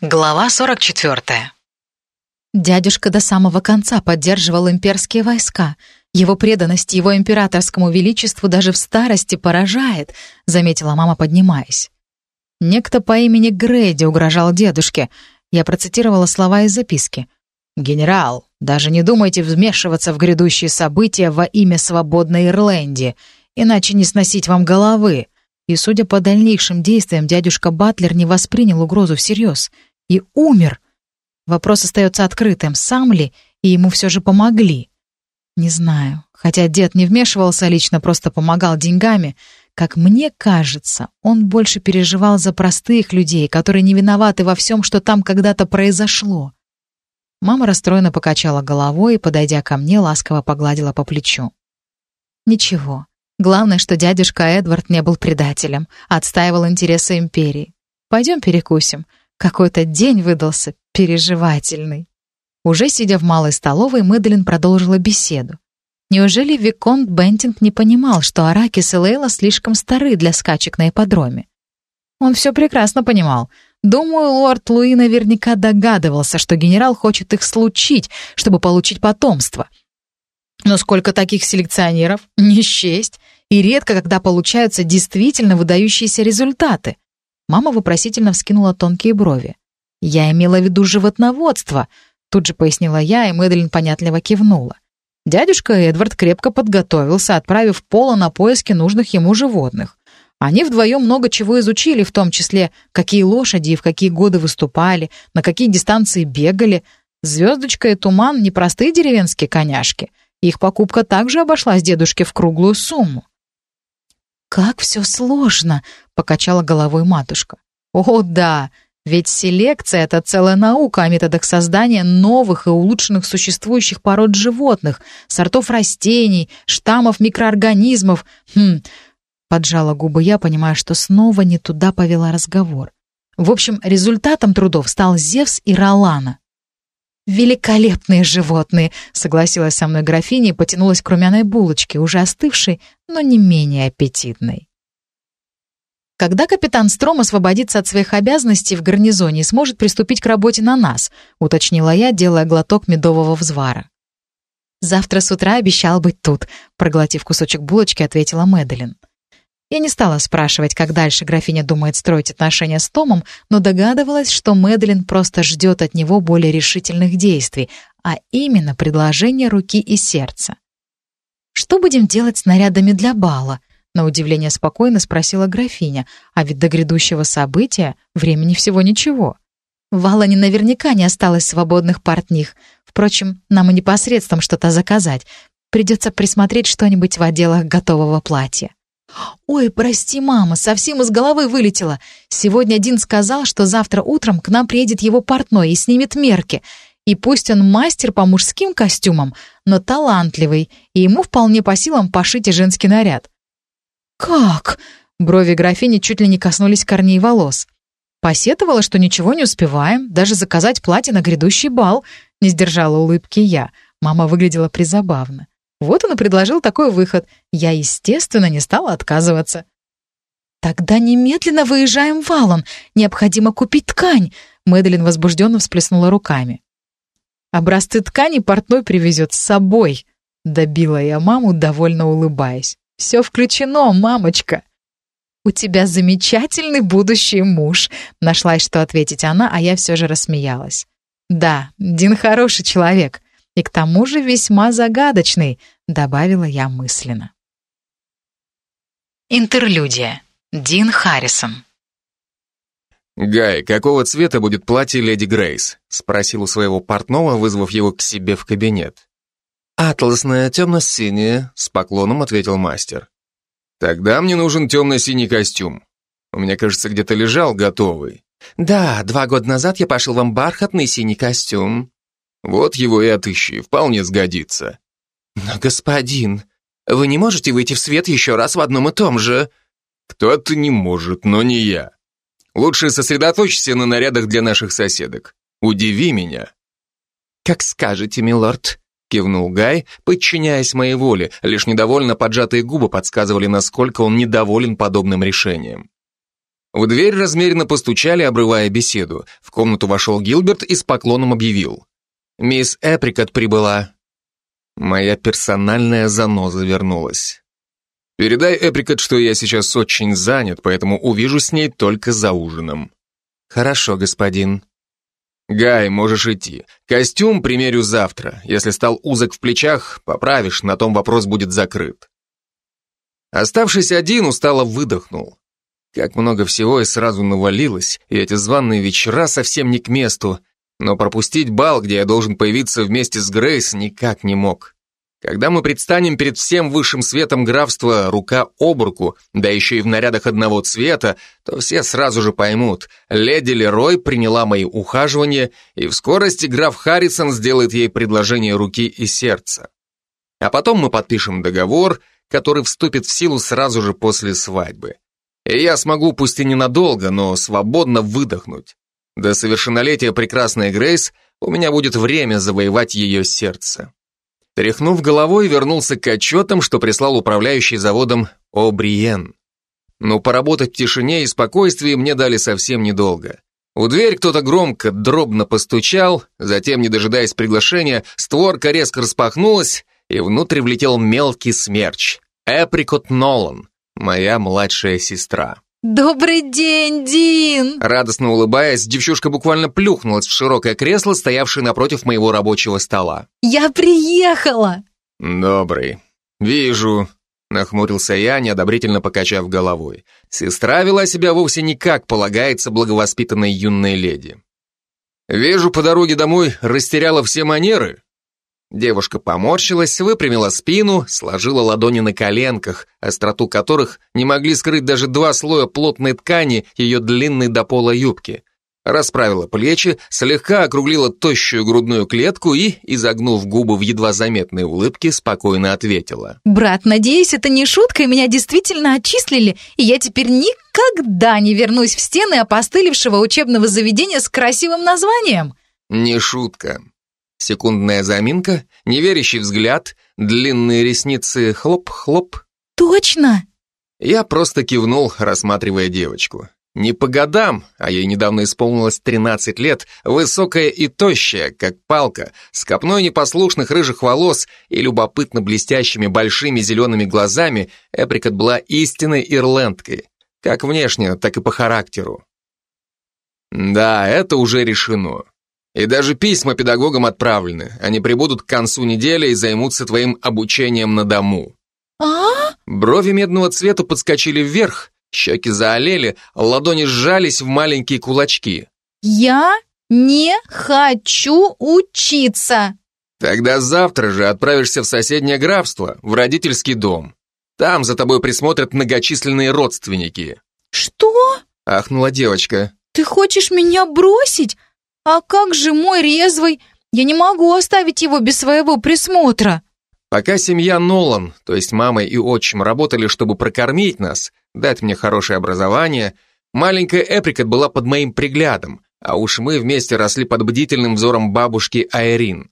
Глава 44. Дядюшка до самого конца поддерживал имперские войска. Его преданность его императорскому величеству даже в старости поражает, заметила мама, поднимаясь. Некто по имени Грейди угрожал дедушке. Я процитировала слова из записки. «Генерал, даже не думайте вмешиваться в грядущие события во имя свободной Ирландии, иначе не сносить вам головы». И, судя по дальнейшим действиям, дядюшка Батлер не воспринял угрозу всерьез и умер. Вопрос остается открытым, сам ли, и ему все же помогли. Не знаю, хотя дед не вмешивался лично, просто помогал деньгами. Как мне кажется, он больше переживал за простых людей, которые не виноваты во всем, что там когда-то произошло. Мама расстроенно покачала головой и, подойдя ко мне, ласково погладила по плечу. «Ничего. Главное, что дядюшка Эдвард не был предателем, отстаивал интересы империи. Пойдем перекусим. Какой-то день выдался переживательный. Уже сидя в малой столовой, Мэдлин продолжила беседу. Неужели Виконт Бентинг не понимал, что Аракис и Лейла слишком стары для скачек на ипподроме? Он все прекрасно понимал. Думаю, лорд Луи наверняка догадывался, что генерал хочет их случить, чтобы получить потомство. Но сколько таких селекционеров? Не счесть. И редко, когда получаются действительно выдающиеся результаты. Мама вопросительно вскинула тонкие брови. «Я имела в виду животноводство», — тут же пояснила я, и Мэдлин понятливо кивнула. Дядюшка Эдвард крепко подготовился, отправив Пола на поиски нужных ему животных. Они вдвоем много чего изучили, в том числе, какие лошади и в какие годы выступали, на какие дистанции бегали. Звездочка и Туман — непростые деревенские коняшки. Их покупка также обошлась дедушке в круглую сумму. «Как все сложно!» — покачала головой матушка. «О, да! Ведь селекция — это целая наука о методах создания новых и улучшенных существующих пород животных, сортов растений, штаммов микроорганизмов. Хм...» Поджала губы я, понимая, что снова не туда повела разговор. В общем, результатом трудов стал Зевс и Ролана. «Великолепные животные!» — согласилась со мной графиня и потянулась к румяной булочке, уже остывшей, но не менее аппетитной. «Когда капитан Стром освободится от своих обязанностей в гарнизоне и сможет приступить к работе на нас?» — уточнила я, делая глоток медового взвара. «Завтра с утра обещал быть тут», — проглотив кусочек булочки, ответила Мэдалин. Я не стала спрашивать, как дальше графиня думает строить отношения с Томом, но догадывалась, что Мэдлин просто ждет от него более решительных действий, а именно предложения руки и сердца. «Что будем делать с нарядами для бала?» На удивление спокойно спросила графиня, а ведь до грядущего события времени всего ничего. В Алане наверняка не осталось свободных портних. Впрочем, нам и непосредством что-то заказать. Придется присмотреть что-нибудь в отделах готового платья. «Ой, прости, мама, совсем из головы вылетела. Сегодня Дин сказал, что завтра утром к нам приедет его портной и снимет мерки. И пусть он мастер по мужским костюмам, но талантливый, и ему вполне по силам пошить и женский наряд». «Как?» Брови графини чуть ли не коснулись корней волос. Посетовала, что ничего не успеваем, даже заказать платье на грядущий бал. Не сдержала улыбки я. Мама выглядела призабавно. Вот он и предложил такой выход. Я, естественно, не стала отказываться. «Тогда немедленно выезжаем в Аллан. Необходимо купить ткань!» Мэдалин возбужденно всплеснула руками. «Образцы ткани портной привезет с собой», — добила я маму, довольно улыбаясь. «Все включено, мамочка!» «У тебя замечательный будущий муж», — нашлась, что ответить она, а я все же рассмеялась. «Да, Дин хороший человек, и к тому же весьма загадочный», — добавила я мысленно. Интерлюдия. Дин Харрисон. «Гай, какого цвета будет платье леди Грейс?» — спросил у своего портного, вызвав его к себе в кабинет. «Атласное, темно-синее», — с поклоном ответил мастер. «Тогда мне нужен темно-синий костюм. У меня, кажется, где-то лежал готовый». «Да, два года назад я пошел вам бархатный синий костюм». Вот его и отыщи, вполне сгодится. Но, господин, вы не можете выйти в свет еще раз в одном и том же. Кто-то не может, но не я. Лучше сосредоточься на нарядах для наших соседок. Удиви меня. Как скажете, милорд, кивнул Гай, подчиняясь моей воле, лишь недовольно поджатые губы подсказывали, насколько он недоволен подобным решением. В дверь размеренно постучали, обрывая беседу. В комнату вошел Гилберт и с поклоном объявил. «Мисс Эприкот прибыла». Моя персональная заноза вернулась. «Передай Эприкот, что я сейчас очень занят, поэтому увижу с ней только за ужином». «Хорошо, господин». «Гай, можешь идти. Костюм примерю завтра. Если стал узок в плечах, поправишь, на том вопрос будет закрыт». Оставшись один, устало выдохнул. Как много всего и сразу навалилось, и эти званные вечера совсем не к месту, но пропустить бал, где я должен появиться вместе с Грейс, никак не мог. Когда мы предстанем перед всем высшим светом графства рука об руку, да еще и в нарядах одного цвета, то все сразу же поймут, леди Лерой приняла мои ухаживания, и в скорости граф Харрисон сделает ей предложение руки и сердца. А потом мы подпишем договор, который вступит в силу сразу же после свадьбы. И я смогу, пусть и ненадолго, но свободно выдохнуть. До совершеннолетия прекрасной Грейс у меня будет время завоевать ее сердце. Тряхнув головой, вернулся к отчетам, что прислал управляющий заводом О'Бриен. Но поработать в тишине и спокойствии мне дали совсем недолго. У дверь кто-то громко, дробно постучал, затем, не дожидаясь приглашения, створка резко распахнулась, и внутрь влетел мелкий смерч. Эприкот Нолан, моя младшая сестра. «Добрый день, Дин!» Радостно улыбаясь, девчушка буквально плюхнулась в широкое кресло, стоявшее напротив моего рабочего стола. «Я приехала!» «Добрый. Вижу», — нахмурился я, неодобрительно покачав головой. Сестра вела себя вовсе не как полагается благовоспитанной юной леди. «Вижу, по дороге домой растеряла все манеры. Девушка поморщилась, выпрямила спину, сложила ладони на коленках, остроту которых не могли скрыть даже два слоя плотной ткани ее длинной до пола юбки. Расправила плечи, слегка округлила тощую грудную клетку и, изогнув губы в едва заметной улыбке, спокойно ответила. «Брат, надеюсь, это не шутка, и меня действительно отчислили, и я теперь никогда не вернусь в стены опостылевшего учебного заведения с красивым названием». «Не шутка. Секундная заминка, неверящий взгляд, длинные ресницы хлоп-хлоп. «Точно!» Я просто кивнул, рассматривая девочку. Не по годам, а ей недавно исполнилось 13 лет, высокая и тощая, как палка, с копной непослушных рыжих волос и любопытно блестящими большими зелеными глазами, Эприкот была истинной ирландкой, как внешне, так и по характеру. Да, это уже решено. И даже письма педагогам отправлены. Они прибудут к концу недели и займутся твоим обучением на дому. А? Брови медного цвета подскочили вверх, щеки заолели, ладони сжались в маленькие кулачки. Я не хочу учиться. Тогда завтра же отправишься в соседнее графство, в родительский дом. Там за тобой присмотрят многочисленные родственники. Что? Ахнула девочка. Ты хочешь меня бросить? «А как же мой резвый? Я не могу оставить его без своего присмотра». Пока семья Нолан, то есть мама и отчим, работали, чтобы прокормить нас, дать мне хорошее образование, маленькая Эприкот была под моим приглядом, а уж мы вместе росли под бдительным взором бабушки Айрин.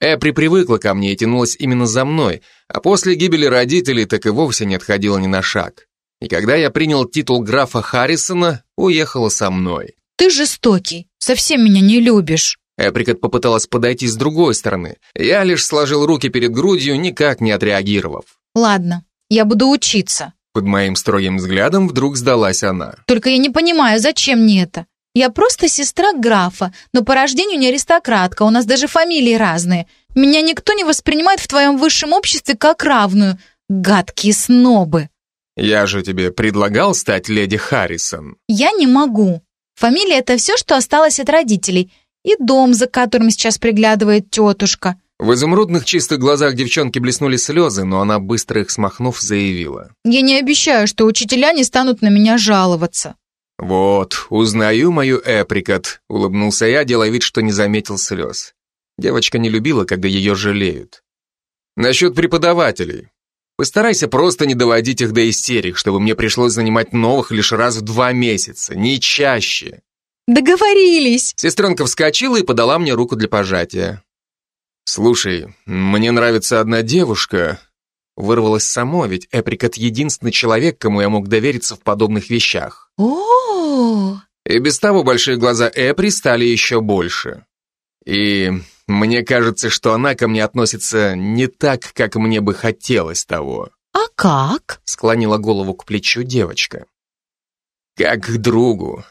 Эпри привыкла ко мне и тянулась именно за мной, а после гибели родителей так и вовсе не отходила ни на шаг. И когда я принял титул графа Харрисона, уехала со мной. «Ты жестокий, совсем меня не любишь». Эприкот попыталась подойти с другой стороны. Я лишь сложил руки перед грудью, никак не отреагировав. «Ладно, я буду учиться». Под моим строгим взглядом вдруг сдалась она. «Только я не понимаю, зачем мне это? Я просто сестра графа, но по рождению не аристократка, у нас даже фамилии разные. Меня никто не воспринимает в твоем высшем обществе как равную. Гадкие снобы». «Я же тебе предлагал стать леди Харрисон». «Я не могу. Фамилия — это все, что осталось от родителей, и дом, за которым сейчас приглядывает тетушка. В изумрудных чистых глазах девчонки блеснули слезы, но она, быстро их смахнув, заявила. «Я не обещаю, что учителя не станут на меня жаловаться». «Вот, узнаю мою Эприкот», — улыбнулся я, делая вид, что не заметил слез. Девочка не любила, когда ее жалеют. «Насчет преподавателей. Постарайся просто не доводить их до истерик, чтобы мне пришлось занимать новых лишь раз в два месяца, не чаще. Договорились. Сестренка вскочила и подала мне руку для пожатия. Слушай, мне нравится одна девушка. Вырвалось само, ведь Эприкот единственный человек, кому я мог довериться в подобных вещах. О, И без того большие глаза Эпри стали еще больше. И мне кажется, что она ко мне относится не так, как мне бы хотелось того. а как? Склонила голову к плечу девочка. Как к другу.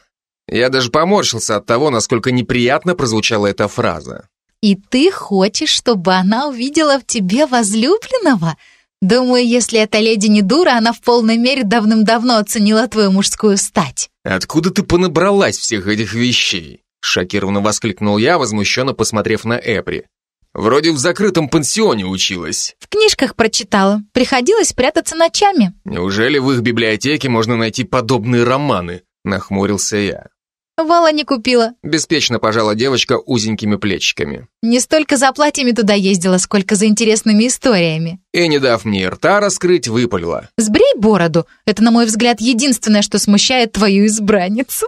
Я даже поморщился от того, насколько неприятно прозвучала эта фраза. И ты хочешь, чтобы она увидела в тебе возлюбленного? Думаю, если эта леди не дура, она в полной мере давным-давно оценила твою мужскую стать. «Откуда ты понабралась всех этих вещей?» Шокированно воскликнул я, возмущенно посмотрев на Эпри. «Вроде в закрытом пансионе училась. В книжках прочитала. Приходилось прятаться ночами. Неужели в их библиотеке можно найти подобные романы?» Нахмурился я. Вала не купила. Беспечно пожала девочка узенькими плечиками. Не столько за платьями туда ездила, сколько за интересными историями. И, не дав мне рта раскрыть, выпалила. Сбрей бороду. Это, на мой взгляд, единственное, что смущает твою избранницу.